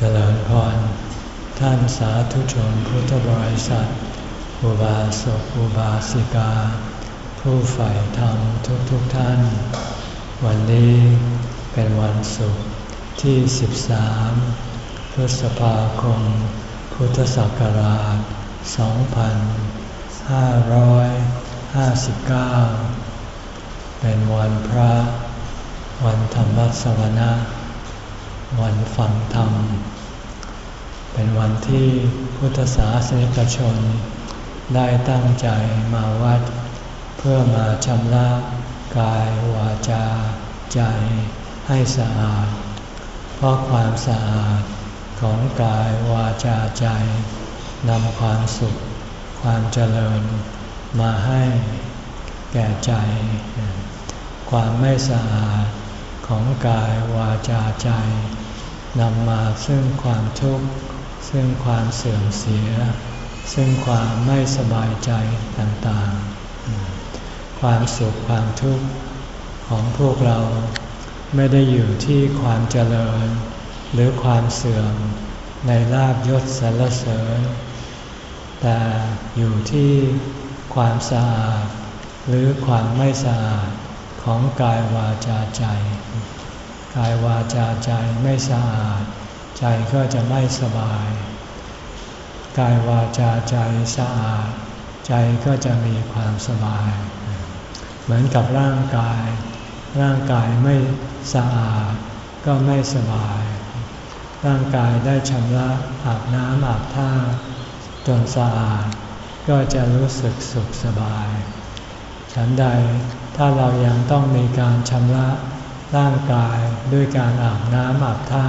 เจริญพร ท่านสาธุชนพุทธบริษัท อุบาสกอุบาสิกา ผู้ใฝ่ธรรมทุกๆทท่าน วันนี้เป็นวันศุกร์ที่ 13 พฤษภาคม พุทธศักราช 2559 เป็นวันพระ วันธรรมสวนะ วันฟังธรรม เป็นวันที่พุทธศาสนิกชน ได้ตั้งใจมาวัด เพื่อมาชำระกายวาจา ใจให้สะอาด เพราะความสะอาดของกายวาจาใจนำความสุข ความเจริญมาให้แก่ใจ ความไม่สะอาดของกายวาจาใจ นำมาซึ่งความทุกข์ซึ่งความเสื่อมเสีย ซึ่งความไม่สบายใจต่างๆ ความสุขความทุกข์ของพวกเราไม่ได้อยู่ที่ความเจริญ หรือความเสื่อมในลาบยศสรรเสริญ แต่อยู่ที่ความสะอาดหรือความไม่สะอาดของกายวาจาใจายวาจาใจไม่สะอาด ใจก็จะไม่สบาย กายวาจาใจสะอาด ใจก็จะมีความสบาย เหมือนกับร่างกาย ร่างกายไม่สะอาดก็ไม่สบาย ร่างกายได้ชำระอาบน้ำอาบท่าจนสะอาดก็จะรู้สึกสุขสบาย ฉันใดถ้าเรายังต้องมีการชำระ ร่างกายด้วยการอาบน้ำอาบท่า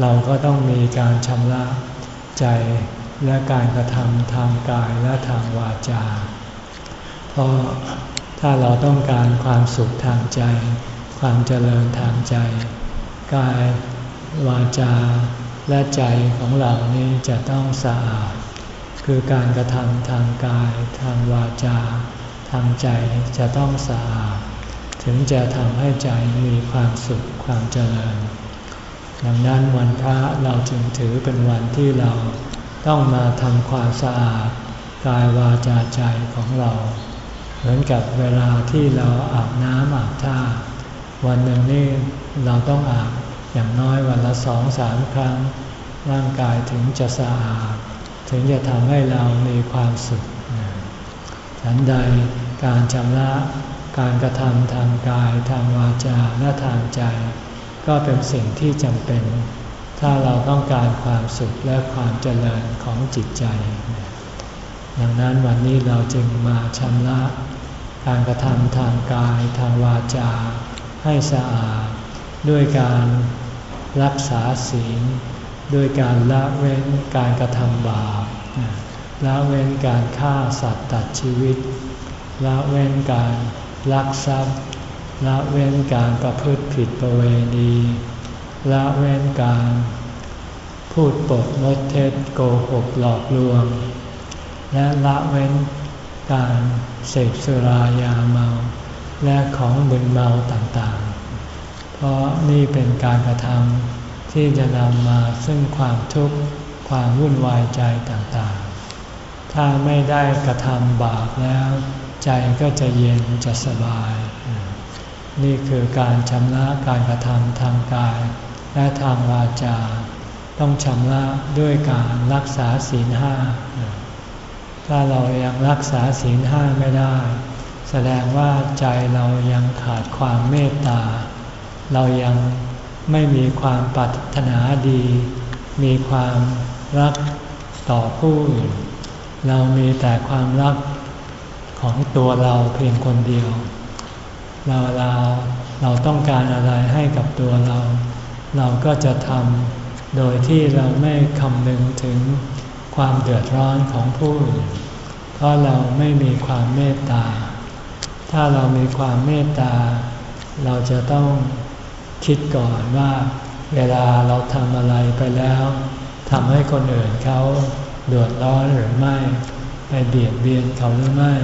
เราก็ต้องมีการชำระใจและการกระทำทางกายและทางวาจา เพราะถ้าเราต้องการความสุขทางใจ ความเจริญทางใจ กายวาจาและใจของเรานี้จะต้องสะอาด คือการกระทำทางกาย ทางวาจา ทางใจจะต้องสะอาด ถึงจะทำให้ใจมีความสุขความเจริญ ดังนั้นวันพระเราจึงถือเป็นวันที่เราต้องมาทำความสะอาดกายวาจาใจของเรา เหมือนกับเวลาที่เราอาบน้ำอาบท่า วันหนึ่งนี่เราต้องอาบอย่างน้อยวันละสองสามครั้ง ร่างกายถึงจะสะอาด ถึงจะทำให้เรามีความสุขฉันใดการชำระ การกระทำทางกายทางวาจาและทางใจ ก็เป็นสิ่งที่จำเป็น ถ้าเราต้องการความสุขและความเจริญของจิตใจ ดังนั้นวันนี้เราจึงมาชำระการกระทำทางกายทางวาจา ให้สะอาด ด้วยการรักษาศีล ด้วยการละเว้นการกระทำบาปละเว้นการฆ่าสัตว์ตัดชีวิตละเว้นการ ลักทรัพย์ ละเว้นการประพฤติผิดประเวณี ละเว้นการ พูดปดมดเท็จโกหกหลอกลวง และละเว้นการเสพสุรายาเมา และของบึนเมาต่างๆ เพราะนี่เป็นการกระทำที่จะนำมาซึ่งความทุกข์ความวุ่นวายใจต่างๆ ถ้าไม่ได้กระทำบาปแล้ว ใจก็จะเย็นจะสบาย นี่คือการชำระการกระทำทางกาย และทางวาจา ต้องชำระด้วยการรักษาศีลห้า ถ้าเรายังรักษาศีลห้าไม่ได้ แสดงว่าใจเรายังขาดความเมตตา เรายังไม่มีความปรารถนาดี มีความรักต่อผู้อื่น เรามีแต่ความรัก ของตัวเราเพียงคนเดียว เราเราเราต้องการอะไรให้กับตัวเรา เราก็จะทำโดยที่เราไม่คำนึงถึงความเดือดร้อนของผู้อื่นเพราะเราไม่มีความเมตตา ถ้าเรามีความเมตตา เราจะต้องคิดก่อนว่า เวลาเราทำอะไรไปแล้วทำให้คนอื่นเขาเดือดร้อนหรือไม่ ไปเบียดเบียนเขาหรือไม่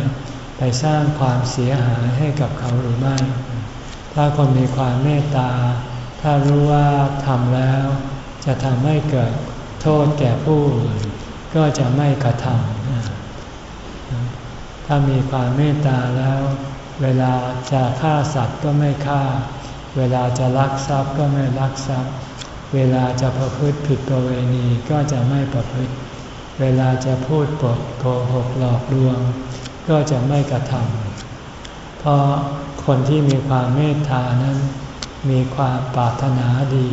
ไปสร้างความเสียหายให้กับเขาหรือไม่ ถ้าคนมีความเมตตา ถ้ารู้ว่าทำแล้ว จะทำให้เกิดโทษแก่ผู้อื่นก็จะไม่กระทำ ถ้ามีความเมตตาแล้ว เวลาจะฆ่าสัตว์ก็ไม่ฆ่า เวลาจะลักทรัพย์ก็ไม่ลักทรัพย์ เวลาจะประพฤติผิดประเวณีก็จะไม่ประพฤติ เวลาจะพูดปดโกหกหลอกลวง ก็จะไม่กระทำเพราะคนที่มีความเมตตานั้น มีความปรารถนาดี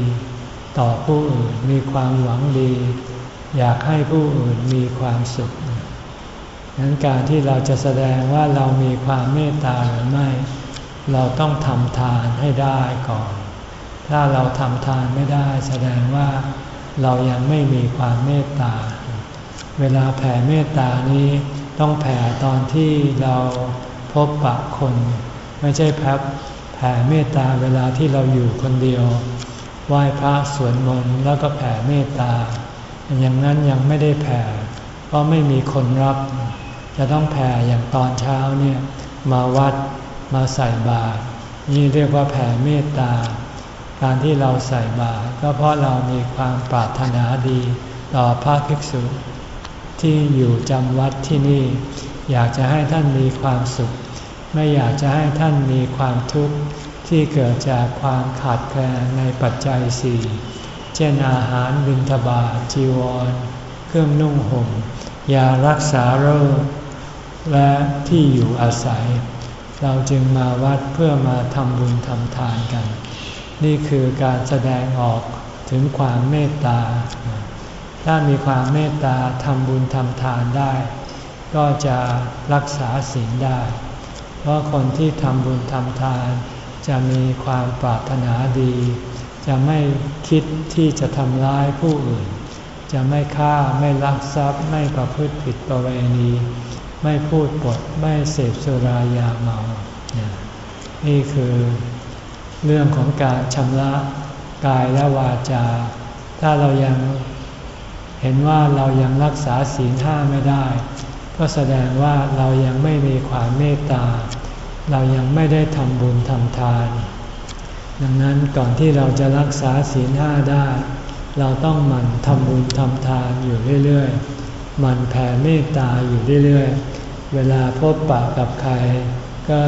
ต่อผู้อื่นมีความหวังดี อยากให้ผู้อื่นมีความสุขนั้นการที่เราจะแสดงว่าเรามีความเมตตาหรือไม่ เราต้องทำทานให้ได้ก่อน ถ้าเราทำทานไม่ได้แสดงว่าเรายังไม่มีความเมตตา เวลาแผ่เมตตานี้ ต้องแผ่ตอนที่เราพบปะคน ไม่ใช่แผ่แผ่เมตตาเวลาที่เราอยู่คนเดียว ไหว้พระสวดมนต์แล้วก็แผ่เมตตา อย่างนั้นยังไม่ได้แผ่ เพราะไม่มีคนรับ จะต้องแผ่อย่างตอนเช้าเนี่ยมาวัดมาใส่บาตรนี่เรียกว่าแผ่เมตตา การที่เราใส่บาตรก็เพราะเรามีความปรารถนาดีต่อพระภิกษุ ที่อยู่จำวัดที่นี่ อยากจะให้ท่านมีความสุข ไม่อยากจะให้ท่านมีความทุกข์ที่เกิดจากความขาดแคลนในปัจจัยสี่เช่นอาหารบิณฑบาตจีวร เครื่องนุ่งห่มยารักษาโรค และที่อยู่อาศัย เราจึงมาวัดเพื่อมาทำบุญทำทานกัน นี่คือการแสดงออกถึงความเมตตา ถ้ามีความเมตตาทำบุญทำทานได้ ก็จะรักษาศีลได้ เพราะคนที่ทำบุญทำทาน จะมีความปรารถนาดี จะไม่คิดที่จะทำร้ายผู้อื่น จะไม่ฆ่าไม่ลักทรัพย์ ไม่ประพฤติผิดประเวณี ไม่พูดปดไม่เสพสุรายาเมา นี่คือเรื่องของการชำระกายและวาจา ถ้าเรายัง เห็นว่าเรายังรักษาศีลห้าไม่ได้ ก็แสดงว่าเรายังไม่มีความเมตตา เรายังไม่ได้ทำบุญทำทาน ดังนั้นก่อนที่เราจะรักษาศีลห้าได้ เราต้องหมั่นทำบุญทำทานอยู่เรื่อยๆมันแผ่เมตตาอยู่เรื่อยๆ เวลาพบปะกับใคร ก็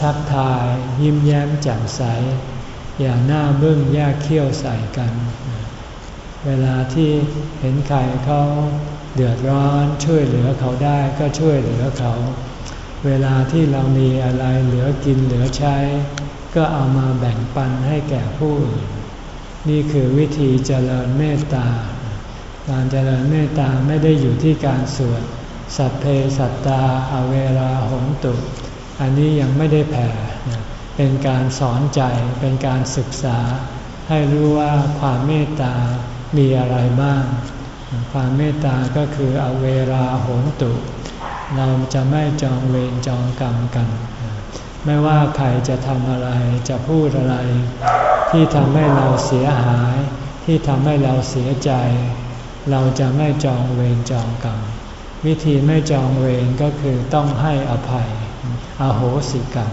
ทักทายยิ้มแย้มแจ่มใส อย่าหน้าบึ้งแยกเขี้ยวใส่กัน เวลาที่เห็นใครเขาเดือดร้อนช่วยเหลือเขาได้ก็ช่วยเหลือเขา เวลาที่เรามีอะไรเหลือกินเหลือใช้ ก็เอามาแบ่งปันให้แก่ผู้อื่นนี่คือวิธีเจริญเมตตา การเจริญเมตตาไม่ได้อยู่ที่การสวดสัพเพสัตตาอเวราหงตุ อันนี้ยังไม่ได้แผ่ เป็นการสอนใจเป็นการศึกษา ให้รู้ว่าความเมตตา มีอะไรบ้าง ความเมตตาก็คืออเวราหงตุ เราจะไม่จองเวรจองกรรมกัน ไม่ว่าใครจะทำอะไรจะพูดอะไร ที่ทำให้เราเสียหาย ที่ทำให้เราเสียใจ เราจะไม่จองเวรจองกรรม วิธีไม่จองเวรก็คือต้องให้อภัย อโหสิกรรม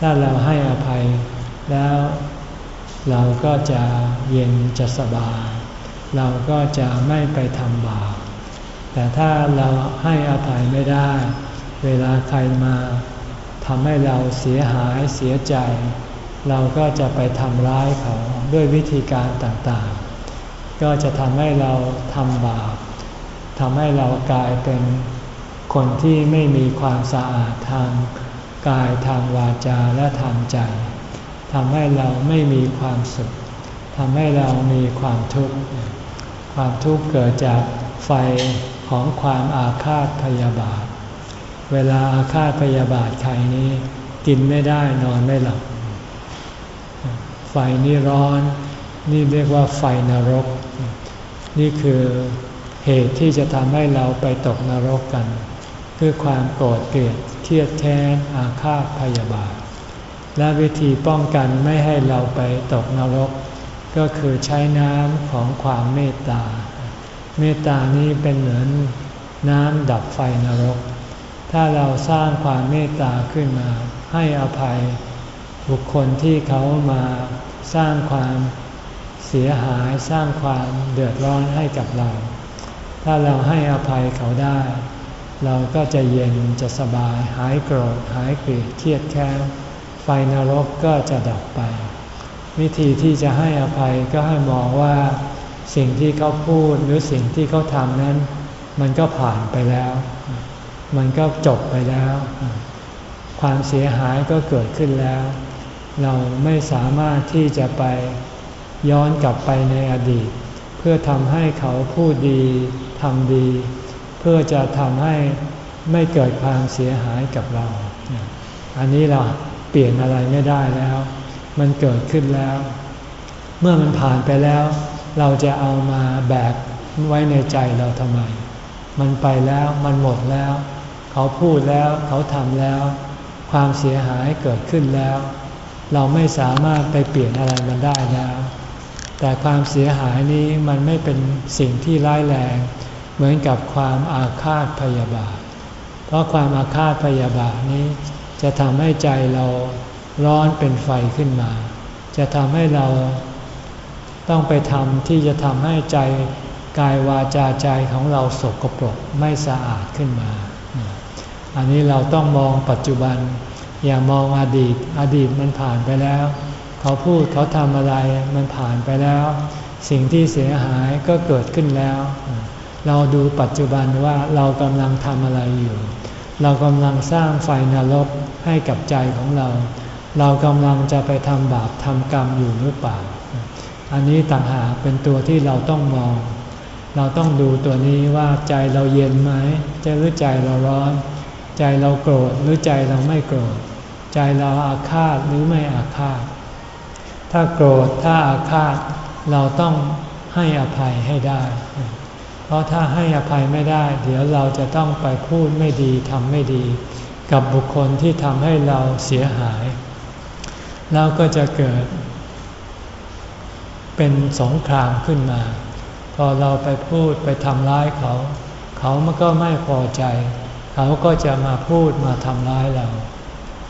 ถ้าเราให้อภัยแล้ว เราก็จะเย็นจะสบาย เราก็จะไม่ไปทำบาป แต่ถ้าเราให้อภัยไม่ได้ เวลาใครมาทำให้เราเสียหายเสียใจ เราก็จะไปทำร้ายเขาด้วยวิธีการต่างๆ ก็จะทำให้เราทำบาปทำให้เรากลายเป็นคนที่ไม่มีความสะอาดทางกายทางวาจาและทางใจ ทำให้เราไม่มีความสุขทำให้เรามีความทุกข์ ความทุกข์เกิดจากไฟของความอาฆาตพยาบาท เวลาอาฆาตพยาบาทใครนี้ กินไม่ได้นอนไม่หลับ ไฟนี่ร้อน นี่เรียกว่าไฟนรก นี่คือเหตุที่จะทำให้เราไปตกนรกกัน คือความโกรธเกลียดเครียดแค้นอาฆาตพยาบาท และวิธีป้องกันไม่ให้เราไปตกนรก ก็คือใช้น้ำของความเมตตา เมตตานี้เป็นเหมือนน้ำดับไฟนรก ถ้าเราสร้างความเมตตาขึ้นมา ให้อภัย บุคคลที่เขามาสร้างความเสียหายสร้างความเดือดร้อนให้กับเรา ถ้าเราให้อภัยเขาได้ เราก็จะเย็นจะสบายหายโกรธหายเกลียดเครียดแค้น ไฟนรกก็จะดับไป วิธีที่จะให้อภัยก็ให้มองว่า สิ่งที่เขาพูดหรือสิ่งที่เขาทำนั้น มันก็ผ่านไปแล้ว มันก็จบไปแล้ว ความเสียหายก็เกิดขึ้นแล้ว เราไม่สามารถที่จะไปย้อนกลับไปในอดีต เพื่อทำให้เขาพูดดีทำดี เพื่อจะทำให้ไม่เกิดความเสียหายกับเรา อันนี้เรา เปลี่ยนอะไรไม่ได้แล้ว มันเกิดขึ้นแล้ว เมื่อมันผ่านไปแล้ว เราจะเอามาแบกไว้ในใจเราทำไม มันไปแล้วมันหมดแล้ว เขาพูดแล้วเขาทำแล้ว ความเสียหายเกิดขึ้นแล้ว เราไม่สามารถไปเปลี่ยนอะไรมันได้แล้ว แต่ความเสียหายนี้มันไม่เป็นสิ่งที่ร้ายแรง เหมือนกับความอาฆาตพยาบาท เพราะความอาฆาตพยาบาทนี้ จะทำให้ใจเราร้อนเป็นไฟขึ้นมา จะทำให้เราต้องไปทำที่จะทำให้ใจกายวาจาใจของเราสกปรกไม่สะอาดขึ้นมา อันนี้เราต้องมองปัจจุบัน อย่ามองอดีต อดีตมันผ่านไปแล้ว เขาพูดเขาทำอะไรมันผ่านไปแล้ว สิ่งที่เสียหายก็เกิดขึ้นแล้ว เราดูปัจจุบันว่าเรากำลังทำอะไรอยู่ เรากำลังสร้างไฟนรก ให้กับใจของเรา เรากำลังจะไปทำบาปทำกรรมอยู่หรือเปล่า อันนี้ต่างหากเป็นตัวที่เราต้องมอง เราต้องดูตัวนี้ว่าใจเราเย็นไหมใจหรือใจเราร้อน ใจเราโกรธหรือใจเราไม่โกรธ ใจเราอาฆาตหรือไม่อาฆาต ถ้าโกรธถ้าอาฆาต เราต้องให้อภัยให้ได้เพราะถ้าให้อภัยไม่ได้ เดี๋ยวเราจะต้องไปพูดไม่ดีทำไม่ดี กับบุคคลที่ทำให้เราเสียหาย แล้วก็จะเกิด เป็นสงครามขึ้นมา พอเราไปพูดไปทำร้ายเขา เขามันก็ไม่พอใจ เขาก็จะมาพูดมาทำร้ายเรา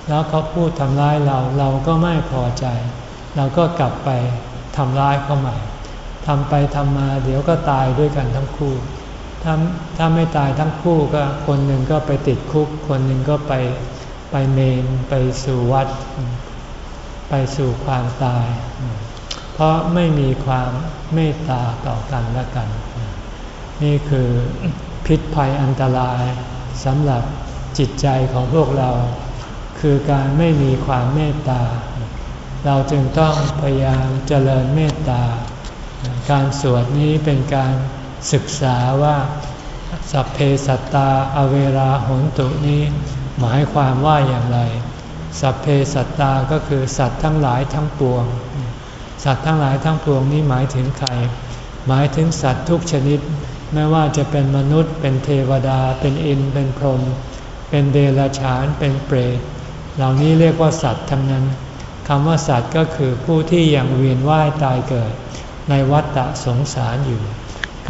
แล้วเขาพูดทำร้ายเราเราก็ไม่พอใจ เราก็กลับไปทำร้ายเขาใหม่ทำไปทำมาเดี๋ยวก็ตายด้วยกันทั้งคู่ ถ้าถ้าไม่ตายทั้งคู่ก็คนหนึ่งก็ไปติดคุก คนหนึ่งก็ไปไปเมนไปสู่วัด ไปสู่ความตาย เพราะไม่มีความเมตตาต่อกันและกัน นี่คือพิษภัยอันตรายสำหรับจิตใจของพวกเรา คือการไม่มีความเมตตา เราจึงต้องพยายามเจริญเมตตา การสวดนี้เป็นการ ศึกษาว่าสัพเพสัตตาอเวราหนตุนี้หมายความว่าอย่างไร สัพเพสัตตาก็คือสัตว์ทั้งหลายทั้งปวง สัตว์ทั้งหลายทั้งปวงนี้หมายถึงใคร หมายถึงสัตว์ทุกชนิด ไม่ว่าจะเป็นมนุษย์ เป็นเทวดา เป็นอิน เป็นพรหม เป็นเดรัจฉาน เป็นเปรต เหล่านี้เรียกว่าสัตว์ทั้งนั้นคำว่าสัตว์ก็คือผู้ที่ยังเวียนว่ายตายเกิด ในวัฏฏะสงสารอยู่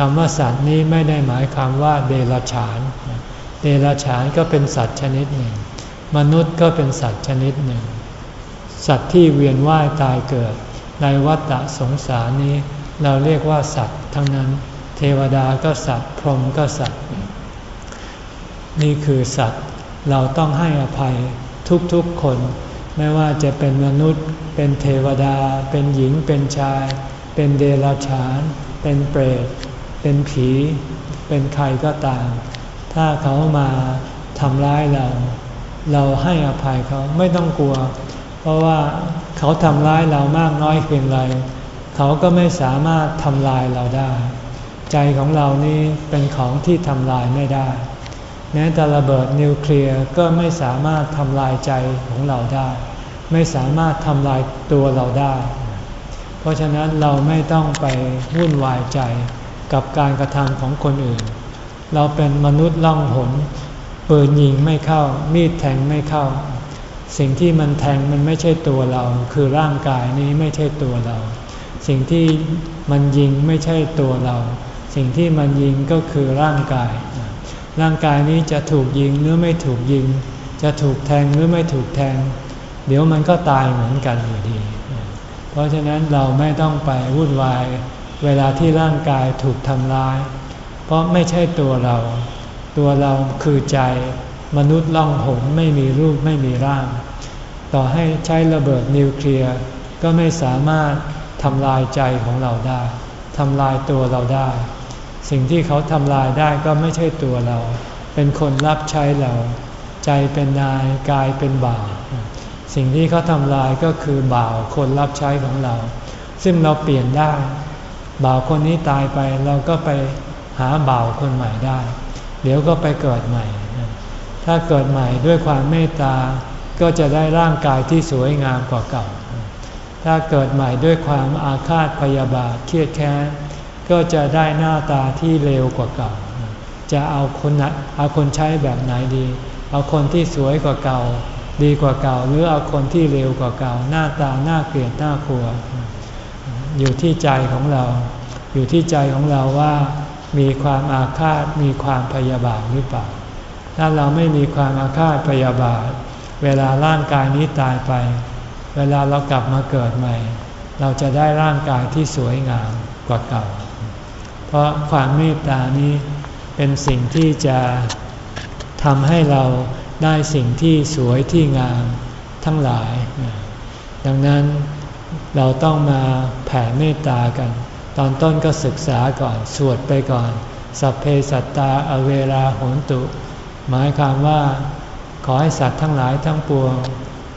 ำว่าสัตว์นี้ไม่ได้หมายความว่าเดรัจฉาน เดรัจฉานก็เป็นสัตว์ชนิดหนึ่ง มนุษย์ก็เป็นสัตว์ชนิดหนึ่ง สัตว์ที่เวียนว่ายตายเกิด ในวัฏสงสารนี้ เราเรียกว่าสัตว์ ทั้งนั้น เทวดาก็สัตว์ พรหมก็สัตว์ นี่คือสัตว์ เราต้องให้อภัยทุกๆคน ไม่ว่าจะเป็นมนุษย์ เป็นเทวดา เป็นหญิง เป็นชาย เป็นเดรัจฉาน เป็นเปรต เป็นผีเป็นใครก็ตาม ถ้าเขามาทำร้ายเรา เราให้อภัยเขาไม่ต้องกลัว เพราะว่าเขาทำร้ายเรามากน้อยเพียงไรเขาก็ไม่สามารถทำลายเราได้ ใจของเรานี่เป็นของที่ทำลายไม่ได้ แม้แต่ระเบิดนิวเคลียร์ก็ไม่สามารถทำลายใจของเราได้ ไม่สามารถทำลายตัวเราได้ เพราะฉะนั้นเราไม่ต้องไปวุ่นวายใจ กับการกระทำของคนอื่น เราเป็นมนุษย์ล่องหนปืนยิงไม่เข้า มีดแทงไม่เข้า สิ่งที่มันแทงมันไม่ใช่ตัวเรา คือร่างกายนี้ไม่ใช่ตัวเรา สิ่งที่มันยิงไม่ใช่ตัวเรา สิ่งที่มันยิงก็คือร่างกาย ร่างกายนี้จะถูกยิงหรือไม่ถูกยิง จะถูกแทงหรือไม่ถูกแทง เดี๋ยวมันก็ตายเหมือนกันอยู่ดี เพราะฉะนั้นเราไม่ต้องไปวุ่นวาย เวลาที่ร่างกายถูกทำร้าย เพราะไม่ใช่ตัวเรา ตัวเราคือใจ มนุษย์ล่องหนไม่มีรูปไม่มีร่าง ต่อให้ใช้ระเบิดนิวเคลียร์ก็ไม่สามารถทำลายใจของเราได้ทำลายตัวเราได้ สิ่งที่เขาทำลายได้ก็ไม่ใช่ตัวเรา เป็นคนรับใช้เรา ใจเป็นนายกายเป็นบ่าวสิ่งที่เขาทำลายก็คือบ่าวคนรับใช้ของเรา ซึ่งเราเปลี่ยนได้ บ่าวคนนี้ตายไปเราก็ไปหาบ่าวคนใหม่ได้ เดี๋ยวก็ไปเกิดใหม่ ถ้าเกิดใหม่ด้วยความเมตตาก็จะได้ร่างกายที่สวยงามกว่าเก่า ถ้าเกิดใหม่ด้วยความอาฆาตพยาบาทเครียดแค้นก็จะได้หน้าตาที่เลวกว่าเก่า จะเอาคนเอาคนใช้แบบไหนดี เอาคนที่สวยกว่าเก่า ดีกว่าเก่า หรือเอาคนที่เร็วกว่าเก่า หน้าตาหน้าเกลียดหน้ากลัว อยู่ที่ใจของเรา อยู่ที่ใจของเราว่ามีความอาฆาตมีความพยาบาทหรือเปล่า ถ้าเราไม่มีความอาฆาตพยาบาท เวลาร่างกายนี้ตายไป เวลาเรากลับมาเกิดใหม่ เราจะได้ร่างกายที่สวยงามกว่าเก่า เพราะความเมตตานี้เป็นสิ่งที่จะทำให้เราได้สิ่งที่สวยที่งามทั้งหลาย ดังนั้น เราต้องมาแผ่เมตตากัน ตอนต้นก็ศึกษาก่อน สวดไปก่อน สัพเพสัตตาอเวราโหนตุ หมายความว่า ขอให้สัตว์ทั้งหลายทั้งปวง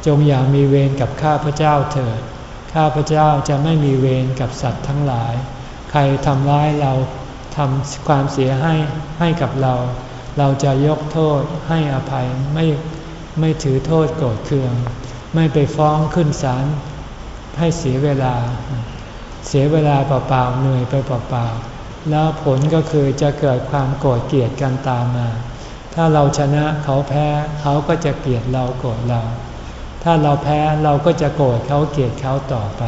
จงอย่ามีเวรกับข้าพเจ้าเถิด ข้าพเจ้าจะไม่มีเวรกับสัตว์ทั้งหลาย ใครทำร้ายเราทำความเสียให้ให้กับเรา เราจะยกโทษให้อภัยไม่ไม่ถือโทษโกรธเคือง ไม่ไปฟ้องขึ้นศาล ให้เสียเวลา เสียเวลาเปล่าๆเหนื่อยไปเปล่าๆแล้วผลก็คือจะเกิดความโกรธเกลียดกันตามมา ถ้าเราชนะเขาแพ้เขาก็จะเกลียดเราโกรธเรา ถ้าเราแพ้เราก็จะโกรธเขาเกลียดเขาต่อไป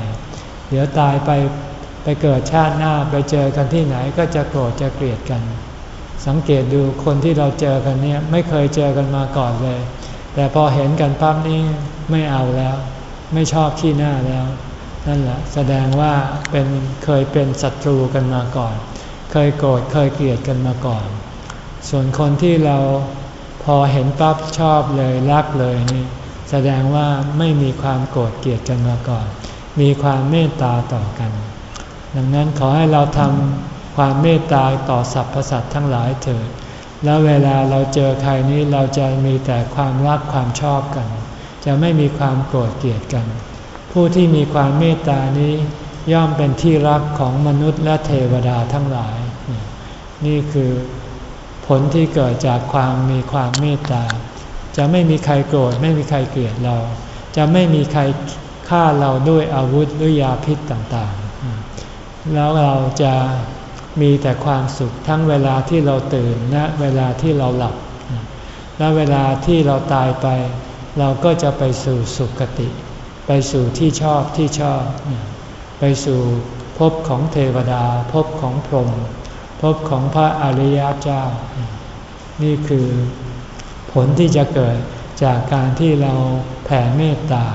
เดี๋ยวตายไปไปเกิดชาติหน้าไปเจอกันที่ไหนก็จะโกรธจะเกลียดกัน สังเกตดูคนที่เราเจอกันเนี่ยไม่เคยเจอกันมาก่อนเลย แต่พอเห็นกันปั๊บนี่ไม่เอาแล้ว ไม่ชอบที่หน้าแล้ว นั่นแหละแสดงว่าเป็นเคยเป็นศัตรูกันมาก่อน เคยโกรธเคยเกลียดกันมาก่อน ส่วนคนที่เราพอเห็นปั๊บชอบเลยรักเลยนี่แสดงว่าไม่มีความโกรธเกลียดกันมาก่อน มีความเมตตาต่อกัน ดังนั้นขอให้เราทำความเมตตาต่อสรรพสัตว์ทั้งหลายเถิดแล้วเวลาเราเจอใครนี้เราจะมีแต่ความรักความชอบกัน จะไม่มีความโกรธเกลียดกัน ผู้ที่มีความเมตตานี้ย่อมเป็นที่รักของมนุษย์และเทวดาทั้งหลาย นี่คือผลที่เกิดจากความมีความเมตตา จะไม่มีใครโกรธไม่มีใครเกลียดเรา จะไม่มีใครฆ่าเราด้วยอาวุธหรือยาพิษต่างๆ แล้วเราจะมีแต่ความสุขทั้งเวลาที่เราตื่นและเวลาที่เราหลับ และเวลาที่เราตายไป เราก็จะไปสู่สุคติ ไปสู่ที่ชอบที่ชอบ ไปสู่ภพของเทวดาภพของพรหมภพของพระอริยเจ้า นี่คือผลที่จะเกิดจากการที่เราแผ่เมตตา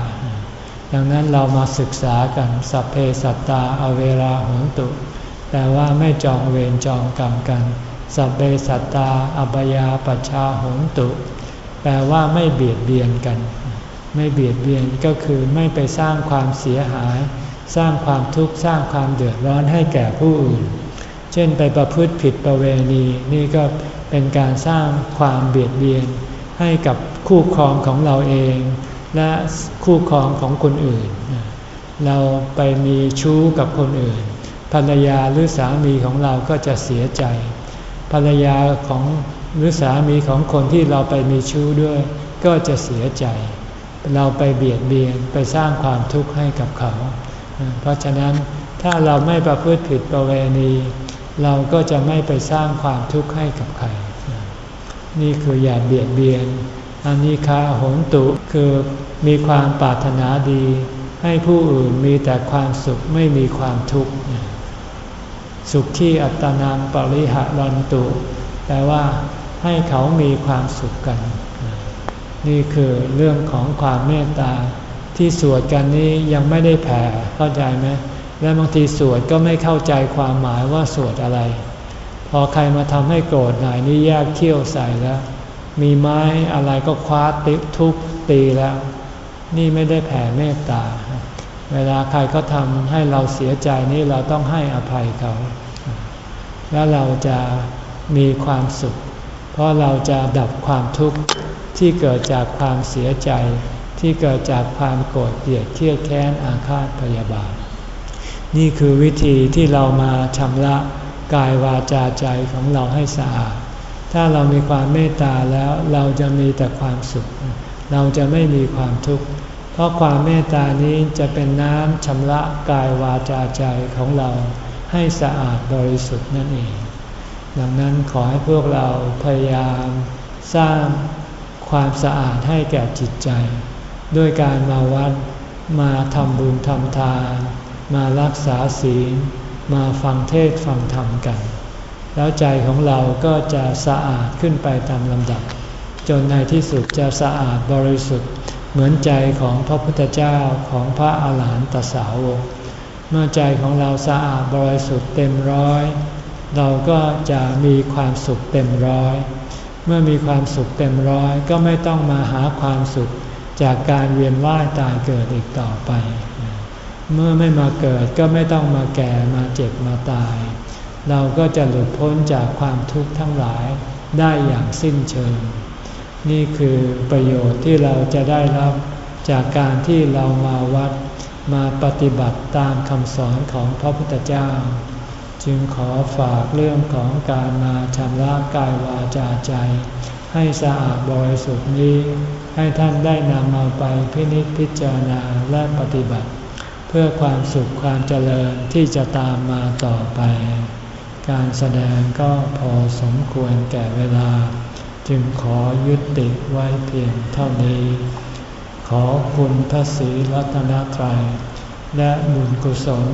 ดังนั้นเรามาศึกษากันสัพเพสัตตาอเวราหนตุ แต่ว่าไม่จองเวรจองกรรมกัน สัพเบสัตตาอบยาปชาหงตุ แปลว่าไม่เบียดเบียนกัน ไม่เบียดเบียนก็คือไม่ไปสร้างความเสียหาย สร้างความทุกข์สร้างความเดือดร้อนให้แก่ผู้อื่น เช่นไปประพฤติผิดประเวณีนี่ก็เป็นการสร้างความเบียดเบียน ให้กับคู่ครองของเราเอง และคู่ครองของคนอื่น เราไปมีชู้กับคนอื่น ภรรยาหรือสามีของเราก็จะเสียใจ ภรรยาของ หรือสามีของคนที่เราไปมีชู้ด้วย ก็จะเสียใจ เราไปเบียดเบียนไปสร้างความทุกข์ให้กับเขา เพราะฉะนั้นถ้าเราไม่ประพฤติผิดประเวณี เราก็จะไม่ไปสร้างความทุกข์ให้กับใคร นี่คืออย่าเบียดเบียนอันนี้คาโหนตุคือมีความปรารถนาดี ให้ผู้อื่นมีแต่ความสุขไม่มีความทุกข์สุขที่อัตนามปริหะรันตุแปลว่า ให้เขามีความสุขกัน นี่คือเรื่องของความเมตตา ที่สวดกันนี้ยังไม่ได้แผ่เข้าใจไหมและบางทีสวดก็ไม่เข้าใจความหมายว่าสวดอะไร พอใครมาทำให้โกรธหน่อยนี่แยกเขี้ยวใส่แล้ว มีไม้อะไรก็คว้าติทุบตีแล้ว นี่ไม่ได้แผ่เมตตา เวลาใครก็ทำให้เราเสียใจนี่เราต้องให้อภัยเขา แล้วเราจะมีความสุข เพราะเราจะดับความทุกข์ที่เกิดจากความเสียใจ ที่เกิดจากความโกรธเกลียดเครียดแค้นอาฆาตพยาบาท นี่คือวิธีที่เรามาชำระกายวาจาใจของเราให้สะอาด ถ้าเรามีความเมตตาแล้วเราจะมีแต่ความสุข เราจะไม่มีความทุกข์ เพราะความเมตตานี้จะเป็นน้ำชำระกายวาจาใจของเราให้สะอาดบริสุทธิ์นั่นเอง ดังนั้นขอให้พวกเราพยายามสร้างความสะอาดให้แก่จิตใจ ด้วยการมาวัดมาทำบุญทำทาน มารักษาศีล มาฟังเทศฟังธรรมกัน แล้วใจของเราก็จะสะอาดขึ้นไปตามลำดับ จนในที่สุดจะสะอาดบริสุทธิ์ เหมือนใจของพระพุทธเจ้าของพระอาหารหันตสาวกเมื่อใจของเราสะอาดบริสุทธิ์เต็มร้อย เราก็จะมีความสุขเต็มร้อย เมื่อมีความสุขเต็มร้อยก็ไม่ต้องมาหาความสุขจากการเวียนว่ายตายเกิดอีกต่อไป เมื่อไม่มาเกิดก็ไม่ต้องมาแก่มาเจ็บมาตาย เราก็จะหลุดพ้นจากความทุกข์ทั้งหลายได้อย่างสิ้นเชิง นี่คือประโยชน์ที่เราจะได้รับจากการที่เรามาวัดมาปฏิบัติตามคำสอนของพระพุทธเจ้า จึงขอฝากเรื่องของการมาชำระกายวาจาใจ ให้สะอาดบริสุทธิ์นี้ ให้ท่านได้นำเอาไปพินิจพิจารณาและปฏิบัติ เพื่อความสุขความเจริญที่จะตามมาต่อไป การแสดงก็พอสมควรแก่เวลา จึงขอยุติไว้เพียงเท่านี้ ขอคุณพระศรีรัตนตรัยและบุญกุศล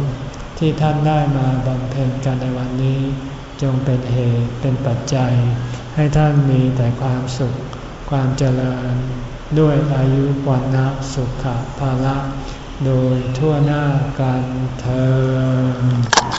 ที่ท่านได้มาบำเพ็ญกันในวันนี้ จงเป็นเหตุเป็นปัจจัย ให้ท่านมีแต่ความสุข ความเจริญ ด้วยอายุวันนะสุขภาละ โดยทั่วหน้ากันเธอ